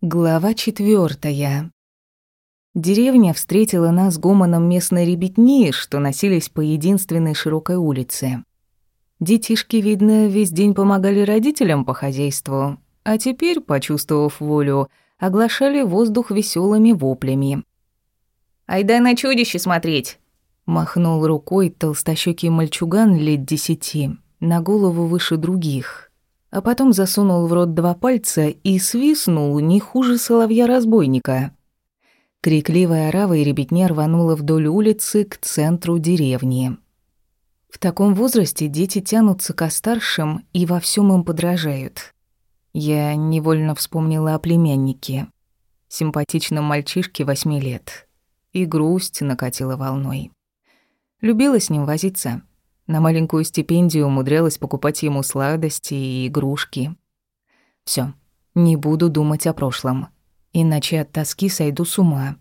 Глава четвертая. Деревня встретила нас гомоном местной ребятни, что носились по единственной широкой улице. Детишки, видно, весь день помогали родителям по хозяйству, а теперь, почувствовав волю, оглашали воздух веселыми воплями. «Айда на чудище смотреть!» Махнул рукой толстощёкий мальчуган лет десяти, на голову выше других а потом засунул в рот два пальца и свистнул не хуже соловья-разбойника. Крикливая орава и ребятня рванула вдоль улицы к центру деревни. В таком возрасте дети тянутся ко старшим и во всем им подражают. Я невольно вспомнила о племяннике, симпатичном мальчишке восьми лет, и грусть накатила волной. Любила с ним возиться — на маленькую стипендию умудрялась покупать ему сладости и игрушки. Все, не буду думать о прошлом, иначе от тоски сойду с ума.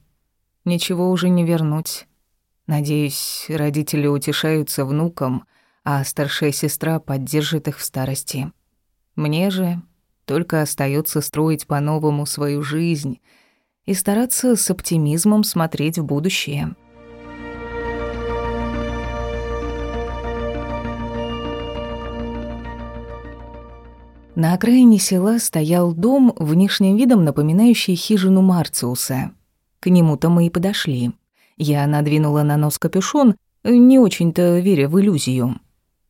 Ничего уже не вернуть. Надеюсь, родители утешаются внукам, а старшая сестра поддержит их в старости. Мне же только остается строить по-новому свою жизнь и стараться с оптимизмом смотреть в будущее. На окраине села стоял дом, внешним видом напоминающий хижину Марциуса. К нему-то мы и подошли. Я надвинула на нос капюшон, не очень-то веря в иллюзию.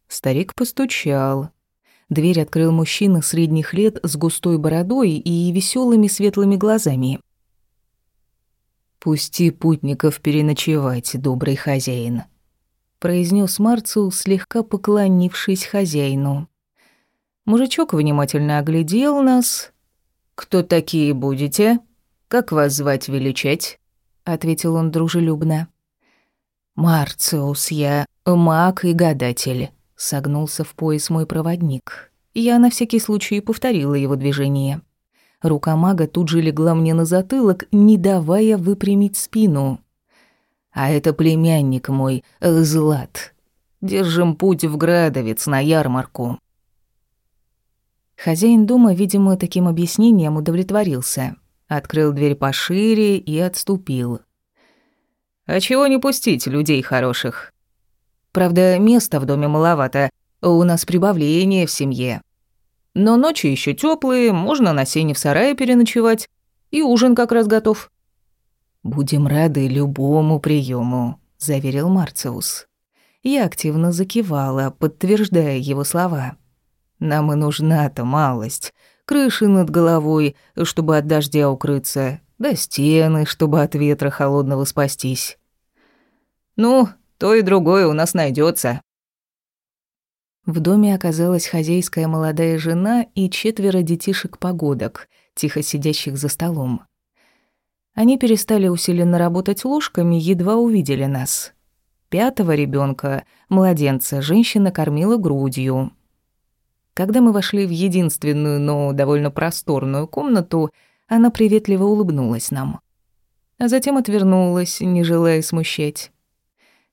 Старик постучал. Дверь открыл мужчина средних лет с густой бородой и веселыми светлыми глазами. «Пусти путников переночевать, добрый хозяин», — произнес Марциус, слегка поклонившись хозяину. Мужичок внимательно оглядел нас. «Кто такие будете? Как вас звать величать?» — ответил он дружелюбно. «Марциус я, маг и гадатель», — согнулся в пояс мой проводник. Я на всякий случай повторила его движение. Рука мага тут же легла мне на затылок, не давая выпрямить спину. «А это племянник мой, Злат. Держим путь в Градовец на ярмарку. Хозяин дома, видимо, таким объяснением удовлетворился. Открыл дверь пошире и отступил. «А чего не пустить людей хороших? Правда, места в доме маловато, у нас прибавление в семье. Но ночи еще теплые, можно на сене в сарае переночевать, и ужин как раз готов». «Будем рады любому приему, заверил Марциус. Я активно закивала, подтверждая его слова. Нам и нужна-то малость. Крыши над головой, чтобы от дождя укрыться, да стены, чтобы от ветра холодного спастись. Ну, то и другое у нас найдется. В доме оказалась хозяйская молодая жена и четверо детишек-погодок, тихо сидящих за столом. Они перестали усиленно работать ложками, едва увидели нас. Пятого ребенка, младенца, женщина кормила грудью, когда мы вошли в единственную, но довольно просторную комнату, она приветливо улыбнулась нам. А затем отвернулась, не желая смущать.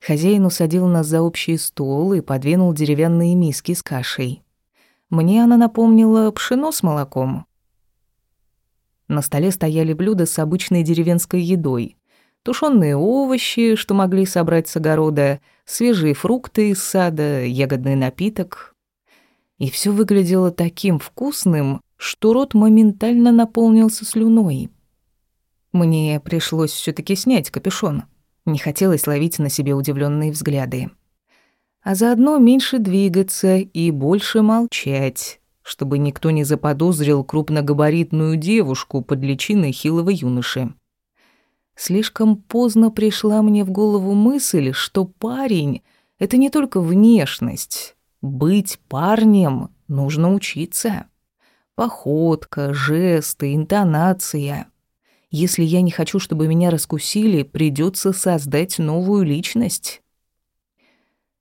Хозяин усадил нас за общий стол и подвинул деревянные миски с кашей. Мне она напомнила пшено с молоком. На столе стояли блюда с обычной деревенской едой. Тушёные овощи, что могли собрать с огорода, свежие фрукты из сада, ягодный напиток, и все выглядело таким вкусным, что рот моментально наполнился слюной. Мне пришлось все таки снять капюшон. Не хотелось ловить на себе удивленные взгляды. А заодно меньше двигаться и больше молчать, чтобы никто не заподозрил крупногабаритную девушку под личиной хилого юноши. Слишком поздно пришла мне в голову мысль, что парень — это не только внешность, быть парнем нужно учиться. Походка, жесты, интонация. Если я не хочу, чтобы меня раскусили, придется создать новую личность.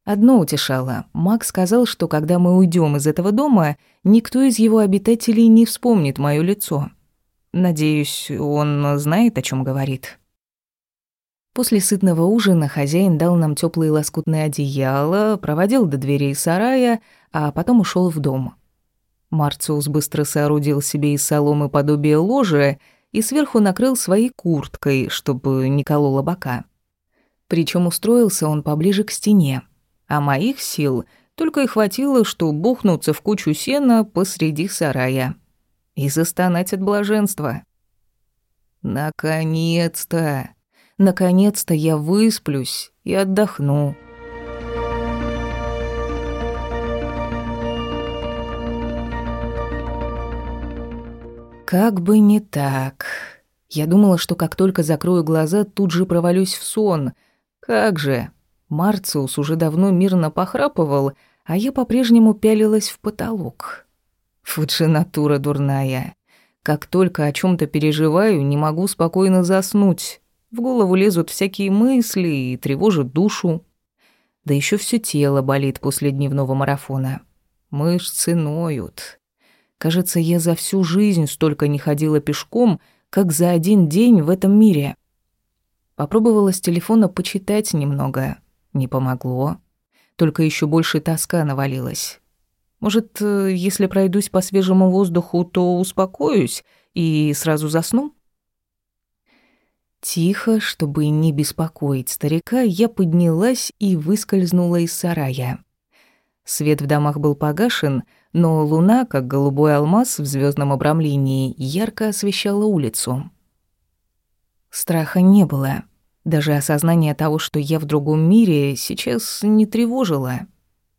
Одно утешало. Макс сказал, что когда мы уйдем из этого дома, никто из его обитателей не вспомнит моё лицо. Надеюсь, он знает, о чем говорит. После сытного ужина хозяин дал нам теплые лоскутные одеяла, проводил до дверей сарая, а потом ушел в дом. Марциус быстро соорудил себе из соломы подобие ложа и сверху накрыл своей курткой, чтобы не кололо бока. Причем устроился он поближе к стене, а моих сил только и хватило, что бухнуться в кучу сена посреди сарая и застонать от блаженства. Наконец-то! Наконец-то я высплюсь и отдохну. Как бы не так. Я думала, что как только закрою глаза, тут же провалюсь в сон. Как же? Марциус уже давно мирно похрапывал, а я по-прежнему пялилась в потолок. Же натура дурная. Как только о чем то переживаю, не могу спокойно заснуть. В голову лезут всякие мысли и тревожат душу. Да еще все тело болит после дневного марафона. Мышцы ноют. Кажется, я за всю жизнь столько не ходила пешком, как за один день в этом мире. Попробовала с телефона почитать немного. Не помогло. Только еще больше тоска навалилась. Может, э, если пройдусь по свежему воздуху, то успокоюсь и сразу засну? Тихо, чтобы не беспокоить старика, я поднялась и выскользнула из сарая. Свет в домах был погашен, но луна, как голубой алмаз в звездном обрамлении, ярко освещала улицу. Страха не было. Даже осознание того, что я в другом мире, сейчас не тревожило.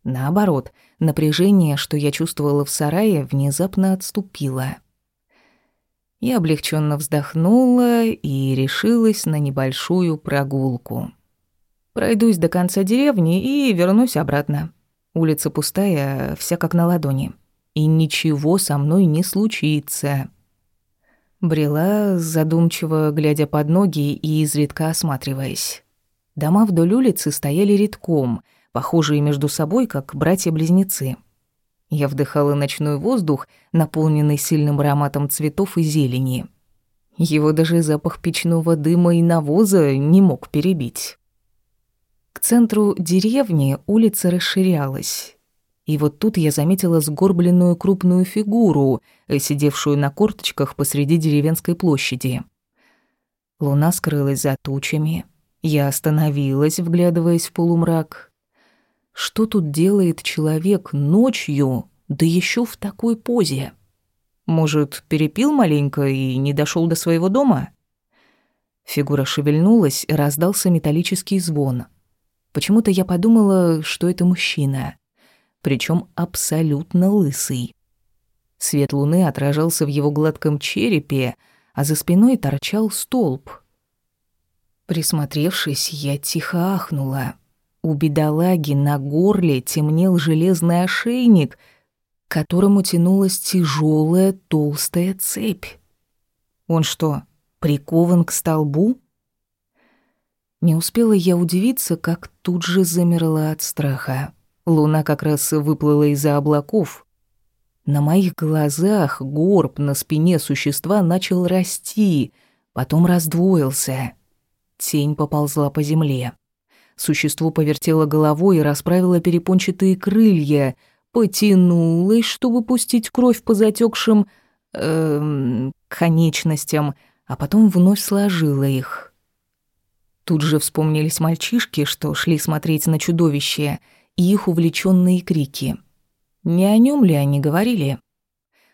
Наоборот, напряжение, что я чувствовала в сарае, внезапно отступило. Я облегченно вздохнула и решилась на небольшую прогулку. Пройдусь до конца деревни и вернусь обратно. Улица пустая, вся как на ладони. И ничего со мной не случится. Брела, задумчиво глядя под ноги и изредка осматриваясь. Дома вдоль улицы стояли редком — похожие между собой, как братья-близнецы. Я вдыхала ночной воздух, наполненный сильным ароматом цветов и зелени. Его даже запах печного дыма и навоза не мог перебить. К центру деревни улица расширялась. И вот тут я заметила сгорбленную крупную фигуру, сидевшую на корточках посреди деревенской площади. Луна скрылась за тучами. Я остановилась, вглядываясь в полумрак. Что тут делает человек ночью, да еще в такой позе? Может, перепил маленько и не дошел до своего дома? Фигура шевельнулась, раздался металлический звон. Почему-то я подумала, что это мужчина, причем абсолютно лысый. Свет луны отражался в его гладком черепе, а за спиной торчал столб. Присмотревшись, я тихо ахнула. У бедолаги на горле темнел железный ошейник, к которому тянулась тяжелая толстая цепь. Он что, прикован к столбу? Не успела я удивиться, как тут же замерла от страха. Луна как раз выплыла из-за облаков. На моих глазах горб на спине существа начал расти, потом раздвоился. Тень поползла по земле. Существо повертело головой и расправило перепончатые крылья, потянулось, чтобы пустить кровь по затекшим эм, конечностям, а потом вновь сложило их. Тут же вспомнились мальчишки, что шли смотреть на чудовище, и их увлеченные крики. Не о нем ли они говорили?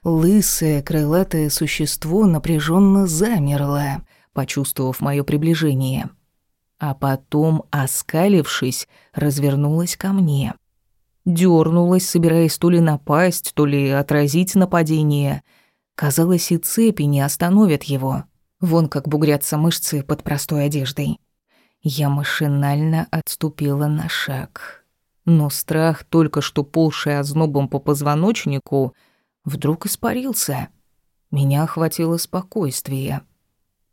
Лысое крылатое существо напряженно замерло, почувствовав мое приближение а потом, оскалившись, развернулась ко мне. Дёрнулась, собираясь то ли напасть, то ли отразить нападение. Казалось, и цепи не остановят его. Вон как бугрятся мышцы под простой одеждой. Я машинально отступила на шаг. Но страх, только что полший ознобом по позвоночнику, вдруг испарился. Меня охватило спокойствие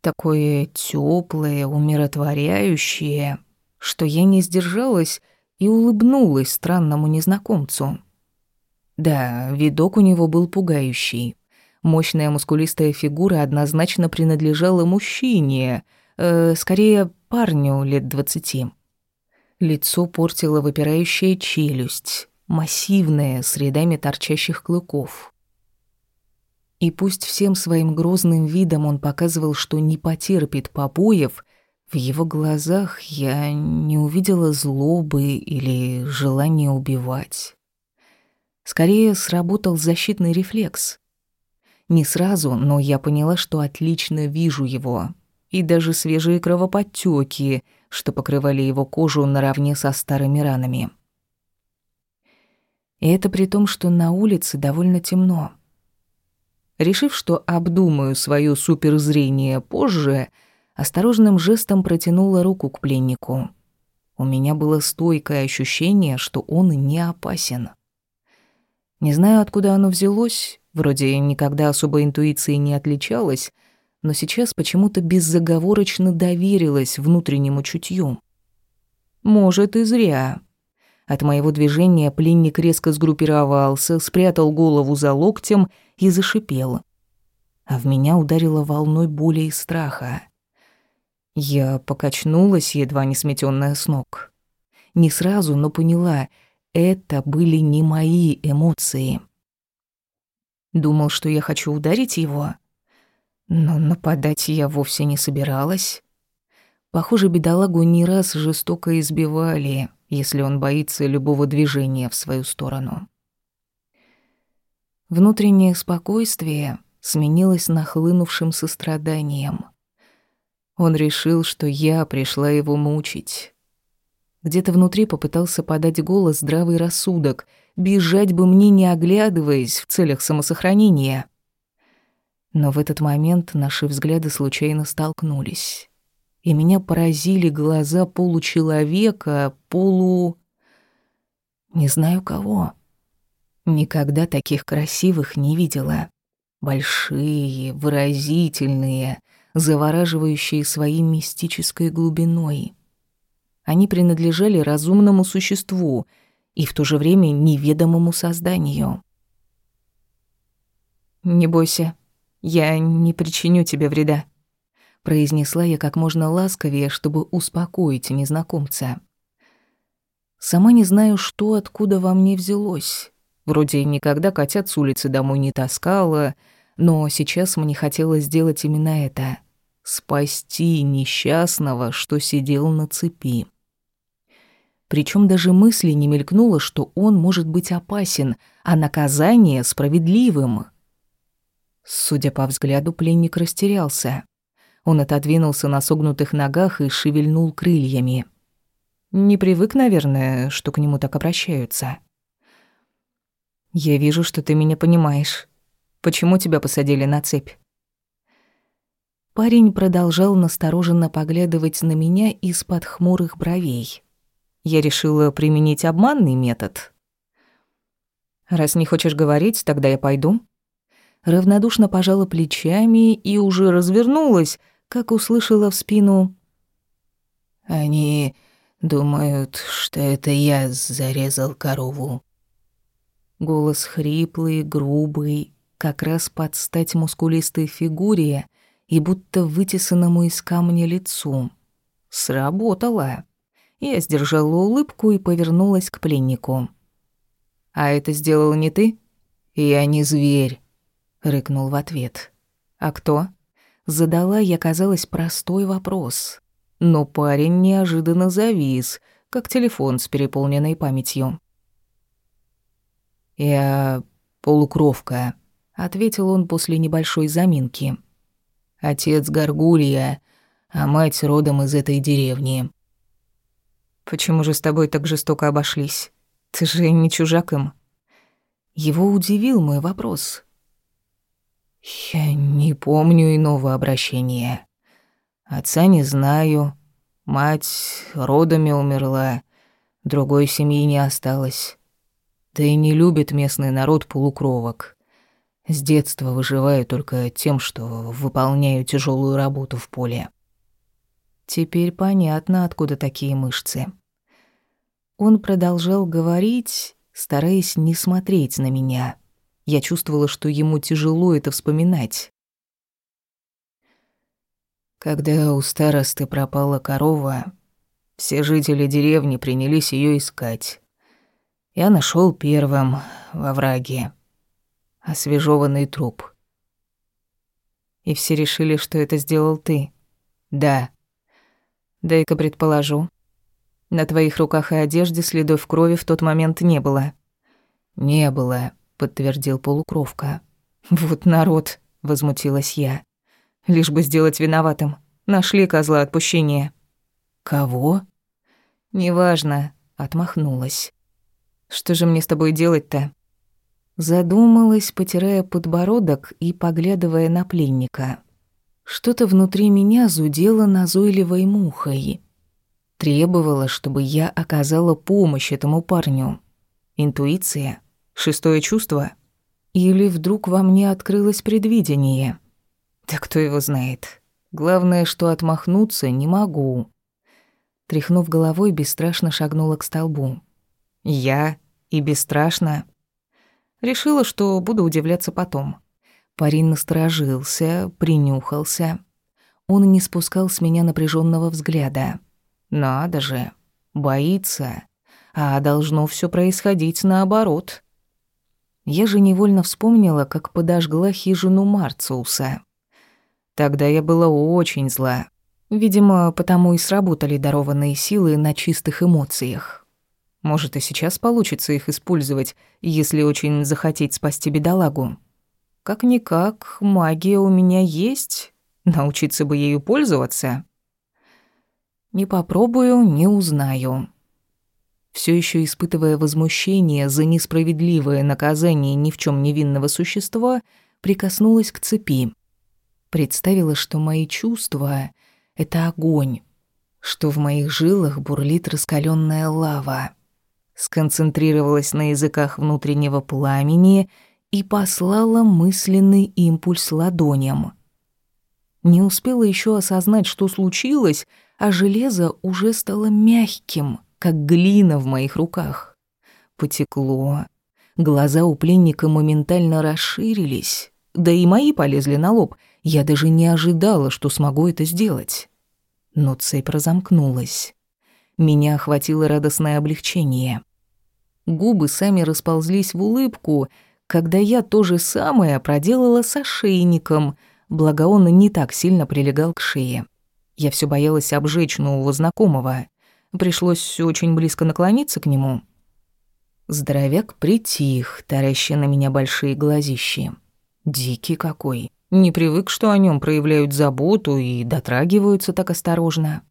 такое теплое, умиротворяющее, что я не сдержалась и улыбнулась странному незнакомцу. Да, видок у него был пугающий. Мощная мускулистая фигура однозначно принадлежала мужчине, э, скорее парню лет двадцати. Лицо портила выпирающая челюсть, массивная, с рядами торчащих клыков. И пусть всем своим грозным видом он показывал, что не потерпит побоев, в его глазах я не увидела злобы или желания убивать. Скорее сработал защитный рефлекс. Не сразу, но я поняла, что отлично вижу его. И даже свежие кровоподтёки, что покрывали его кожу наравне со старыми ранами. И это при том, что на улице довольно темно. Решив, что обдумаю своё суперзрение позже, осторожным жестом протянула руку к пленнику. У меня было стойкое ощущение, что он не опасен. Не знаю, откуда оно взялось, вроде никогда особо интуицией не отличалась, но сейчас почему-то беззаговорочно доверилась внутреннему чутью. Может, и зря. От моего движения пленник резко сгруппировался, спрятал голову за локтем и зашипел. А в меня ударило волной боли и страха. Я покачнулась, едва не сметённая с ног. Не сразу, но поняла — это были не мои эмоции. Думал, что я хочу ударить его, но нападать я вовсе не собиралась. Похоже, бедолагу не раз жестоко избивали, если он боится любого движения в свою сторону. Внутреннее спокойствие сменилось нахлынувшим состраданием. Он решил, что я пришла его мучить. Где-то внутри попытался подать голос здравый рассудок. Бежать бы мне, не оглядываясь, в целях самосохранения. Но в этот момент наши взгляды случайно столкнулись. И меня поразили глаза получеловека, полу... Не знаю кого. Никогда таких красивых не видела. Большие, выразительные, завораживающие своей мистической глубиной. Они принадлежали разумному существу и в то же время неведомому созданию. «Не бойся, я не причиню тебе вреда», — произнесла я как можно ласковее, чтобы успокоить незнакомца. Сама не знаю, что откуда во мне взялось. Вроде никогда котят с улицы домой не таскала, но сейчас мне хотелось сделать именно это — спасти несчастного, что сидел на цепи. Причем даже мысли не мелькнуло, что он может быть опасен, а наказание справедливым. Судя по взгляду, пленник растерялся. Он отодвинулся на согнутых ногах и шевельнул крыльями. Не привык, наверное, что к нему так обращаются. «Я вижу, что ты меня понимаешь. Почему тебя посадили на цепь?» Парень продолжал настороженно поглядывать на меня из-под хмурых бровей. Я решила применить обманный метод. Раз не хочешь говорить, тогда я пойду. Равнодушно пожала плечами и уже развернулась, как услышала в спину. Они думают, что это я зарезал корову. Голос хриплый, грубый, как раз под стать мускулистой фигуре и будто вытесанному из камня лицу. Сработало. Я сдержала улыбку и повернулась к пленнику. «А это сделал не ты?» «Я не зверь», — рыкнул в ответ. «А кто?» Задала я, казалось, простой вопрос. Но парень неожиданно завис, как телефон с переполненной памятью. «Я полукровка», — ответил он после небольшой заминки. «Отец Гаргулья, а мать родом из этой деревни. Почему же с тобой так жестоко обошлись? Ты же не чужак им. Его удивил мой вопрос. Я не помню иного обращения. Отца не знаю. Мать родами умерла. Другой семьи не осталось. Да и не любит местный народ полукровок. С детства выживаю только тем, что выполняю тяжелую работу в поле. Теперь понятно, откуда такие мышцы. Он продолжал говорить, стараясь не смотреть на меня. Я чувствовала, что ему тяжело это вспоминать. Когда у старосты пропала корова, все жители деревни принялись ее искать. Я нашел первым во враге освежеванный труп. И все решили, что это сделал ты. Да. Дай-ка предположу. На твоих руках и одежде следов крови в тот момент не было. Не было, подтвердил полукровка. Вот народ, возмутилась я. Лишь бы сделать виноватым. Нашли козла отпущения. Кого? Неважно, отмахнулась. Что же мне с тобой делать-то? Задумалась, потирая подбородок и поглядывая на пленника. Что-то внутри меня зудело назойливой мухой. Требовало, чтобы я оказала помощь этому парню. Интуиция? Шестое чувство? Или вдруг во мне открылось предвидение? Да кто его знает. Главное, что отмахнуться не могу. Тряхнув головой, бесстрашно шагнула к столбу. Я и бесстрашно. Решила, что буду удивляться потом. Парень насторожился, принюхался. Он не спускал с меня напряженного взгляда. Надо же, боится. А должно все происходить наоборот. Я же невольно вспомнила, как подожгла хижину Марциуса. Тогда я была очень зла. Видимо, потому и сработали дарованные силы на чистых эмоциях. Может, и сейчас получится их использовать, если очень захотеть спасти бедолагу. Как-никак, магия у меня есть, научиться бы ею пользоваться. Не попробую, не узнаю. Все еще испытывая возмущение за несправедливое наказание ни в чем невинного существа, прикоснулась к цепи. Представила, что мои чувства — это огонь, что в моих жилах бурлит раскаленная лава. Сконцентрировалась на языках внутреннего пламени и послала мысленный импульс ладоням. Не успела еще осознать, что случилось, а железо уже стало мягким, как глина в моих руках. Потекло. Глаза у пленника моментально расширились. Да и мои полезли на лоб — я даже не ожидала, что смогу это сделать. Но цепь разомкнулась. Меня охватило радостное облегчение. Губы сами расползлись в улыбку, когда я то же самое проделала с ошейником, благо он не так сильно прилегал к шее. Я все боялась обжечь нового знакомого. Пришлось очень близко наклониться к нему. Здоровяк притих, тараща на меня большие глазищи. Дикий какой. Не привык, что о нем проявляют заботу и дотрагиваются так осторожно.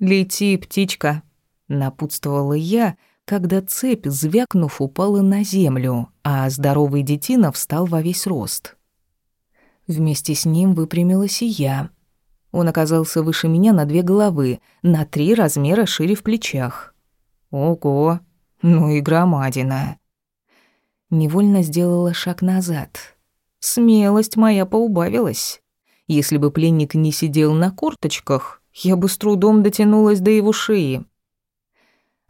«Лети, птичка», — напутствовала я, когда цепь, звякнув, упала на землю, а здоровый детина встал во весь рост. Вместе с ним выпрямилась и я. Он оказался выше меня на две головы, на три размера шире в плечах. Ого, ну и громадина. Невольно сделала шаг назад. Смелость моя поубавилась. Если бы пленник не сидел на корточках, я бы с трудом дотянулась до его шеи.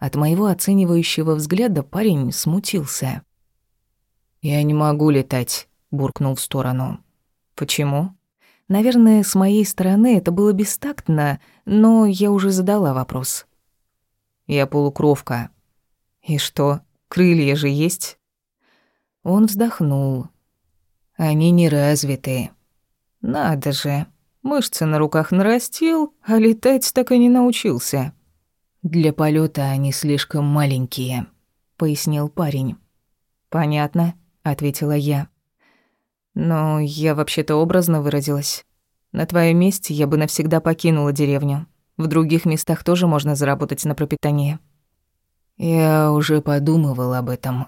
От моего оценивающего взгляда парень смутился. «Я не могу летать», — буркнул в сторону. «Почему?» Наверное, с моей стороны это было бестактно, но я уже задала вопрос. «Я полукровка». «И что, крылья же есть?» Он вздохнул, они не развиты. Надо же, мышцы на руках нарастил, а летать так и не научился. Для полета они слишком маленькие, пояснил парень. Понятно, ответила я. Но я вообще-то образно выразилась. На твоем месте я бы навсегда покинула деревню. В других местах тоже можно заработать на пропитание. Я уже подумывал об этом.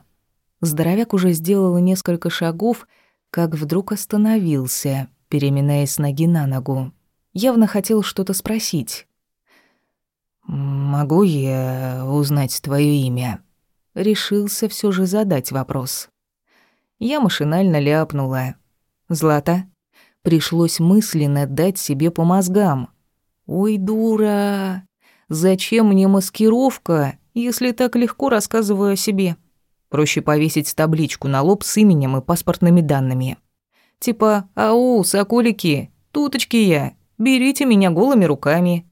Здоровяк уже сделал несколько шагов, как вдруг остановился, переминаясь ноги на ногу. Явно хотел что-то спросить. «Могу я узнать твое имя?» Решился все же задать вопрос. Я машинально ляпнула. «Злата?» Пришлось мысленно дать себе по мозгам. «Ой, дура! Зачем мне маскировка, если так легко рассказываю о себе?» Проще повесить табличку на лоб с именем и паспортными данными. Типа «Ау, соколики, туточки я, берите меня голыми руками».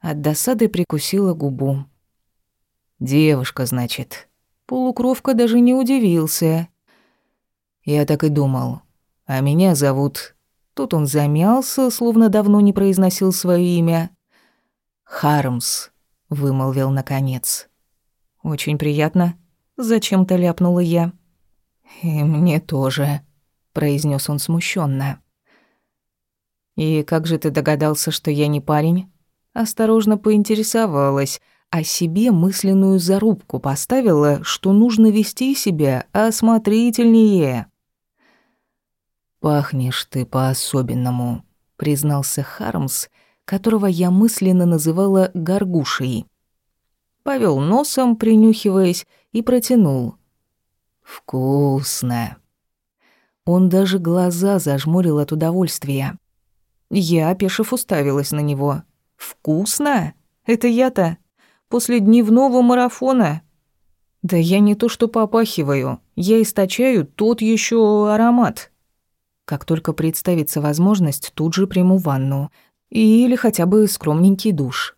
От досады прикусила губу. «Девушка, значит». Полукровка даже не удивился. Я так и думал. А меня зовут...» Тут он замялся, словно давно не произносил свое имя. «Хармс», — вымолвил наконец. «Очень приятно», — зачем-то ляпнула я. «И мне тоже», — произнес он смущенно. «И как же ты догадался, что я не парень?» Осторожно поинтересовалась, а себе мысленную зарубку поставила, что нужно вести себя осмотрительнее. «Пахнешь ты по-особенному», — признался Хармс, которого я мысленно называла горгушей. Повел носом, принюхиваясь, и протянул. «Вкусно». Он даже глаза зажмурил от удовольствия. Я, опешив, уставилась на него. «Вкусно? Это я-то? После дневного марафона?» «Да я не то что попахиваю, я источаю тот еще аромат». Как только представится возможность, тут же приму ванну. Или хотя бы скромненький душ.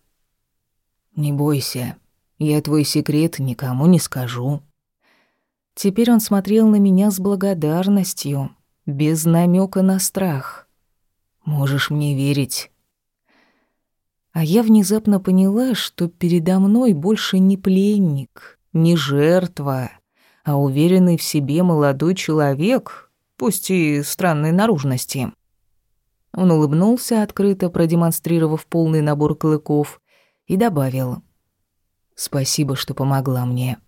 «Не бойся, я твой секрет никому не скажу». Теперь он смотрел на меня с благодарностью, без намека на страх. «Можешь мне верить». А я внезапно поняла, что передо мной больше не пленник, не жертва, а уверенный в себе молодой человек, пусть и странной наружности. Он улыбнулся, открыто продемонстрировав полный набор клыков, и добавил. «Спасибо, что помогла мне.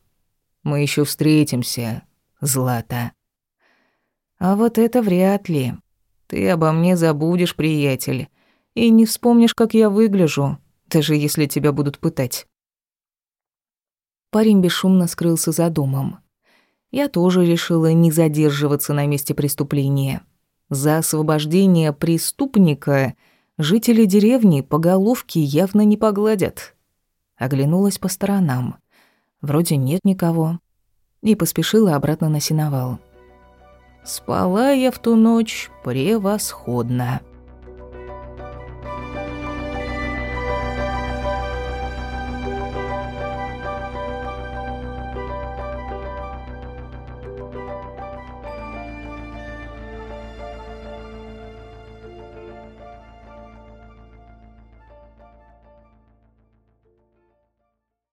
Мы еще встретимся, Злата». «А вот это вряд ли. Ты обо мне забудешь, приятель, и не вспомнишь, как я выгляжу, даже если тебя будут пытать». Парень бесшумно скрылся за домом я тоже решила не задерживаться на месте преступления. За освобождение преступника жители деревни по головке явно не погладят. Оглянулась по сторонам. Вроде нет никого. И поспешила обратно на сеновал. Спала я в ту ночь превосходно.